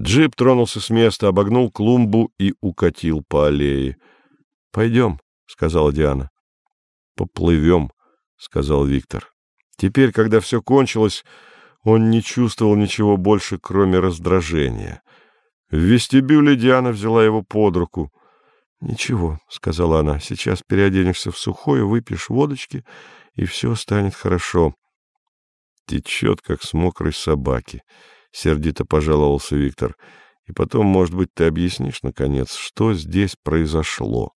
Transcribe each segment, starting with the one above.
Джип тронулся с места, обогнул клумбу и укатил по аллее. — Пойдем, — сказала Диана. — Поплывем, — сказал Виктор. Теперь, когда все кончилось, он не чувствовал ничего больше, кроме раздражения. В вестибюле Диана взяла его под руку. — Ничего, — сказала она, — сейчас переоденешься в сухое, выпьешь водочки, и все станет хорошо. — Течет, как с мокрой собаки, — сердито пожаловался Виктор. — И потом, может быть, ты объяснишь, наконец, что здесь произошло?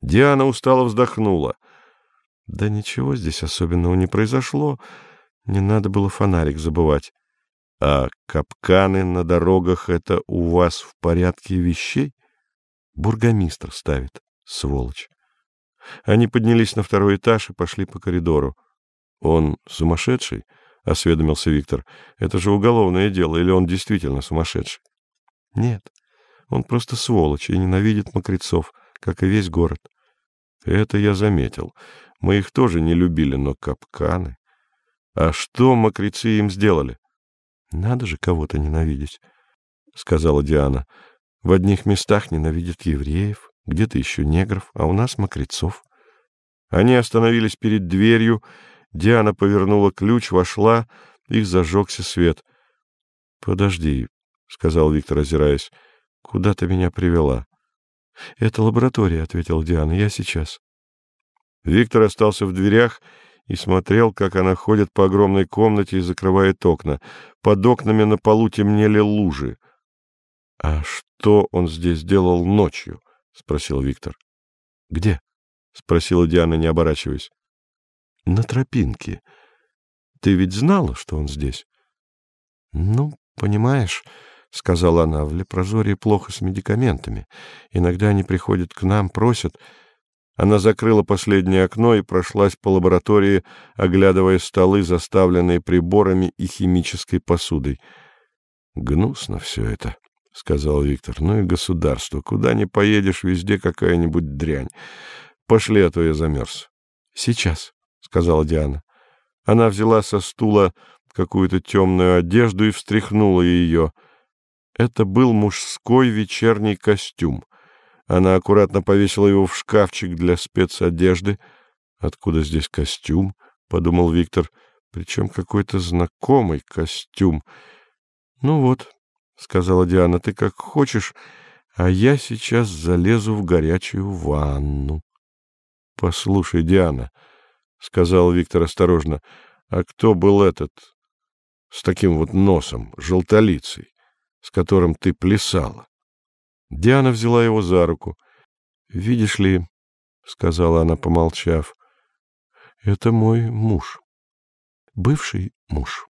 Диана устало вздохнула. — Да ничего здесь особенного не произошло. Не надо было фонарик забывать. — А капканы на дорогах — это у вас в порядке вещей? Бургомистр ставит, сволочь. Они поднялись на второй этаж и пошли по коридору. — Он сумасшедший? — осведомился Виктор. — Это же уголовное дело, или он действительно сумасшедший? — Нет, он просто сволочь и ненавидит мокрецов, как и весь город. — Это я заметил. Мы их тоже не любили, но капканы... А что мокрецы им сделали? — Надо же кого-то ненавидеть, — сказала Диана. В одних местах ненавидят евреев, где-то еще негров, а у нас мокрецов. Они остановились перед дверью. Диана повернула ключ, вошла, их зажегся свет. — Подожди, — сказал Виктор, озираясь, — куда ты меня привела? — Это лаборатория, — ответила Диана, — я сейчас. Виктор остался в дверях и смотрел, как она ходит по огромной комнате и закрывает окна. Под окнами на полу темнели лужи. — А что он здесь делал ночью? — спросил Виктор. — Где? — спросила Диана, не оборачиваясь. — На тропинке. Ты ведь знала, что он здесь? — Ну, понимаешь, — сказала она, — в лепрозории плохо с медикаментами. Иногда они приходят к нам, просят... Она закрыла последнее окно и прошлась по лаборатории, оглядывая столы, заставленные приборами и химической посудой. Гнусно все это. — сказал Виктор. — Ну и государство. Куда ни поедешь, везде какая-нибудь дрянь. Пошли, а то я замерз. — Сейчас, — сказала Диана. Она взяла со стула какую-то темную одежду и встряхнула ее. Это был мужской вечерний костюм. Она аккуратно повесила его в шкафчик для спецодежды. «Откуда здесь костюм?» — подумал Виктор. «Причем какой-то знакомый костюм. Ну вот, — сказала Диана, — ты как хочешь, а я сейчас залезу в горячую ванну. — Послушай, Диана, — сказал Виктор осторожно, — а кто был этот с таким вот носом, желтолицей, с которым ты плясала? Диана взяла его за руку. — Видишь ли, — сказала она, помолчав, — это мой муж, бывший муж.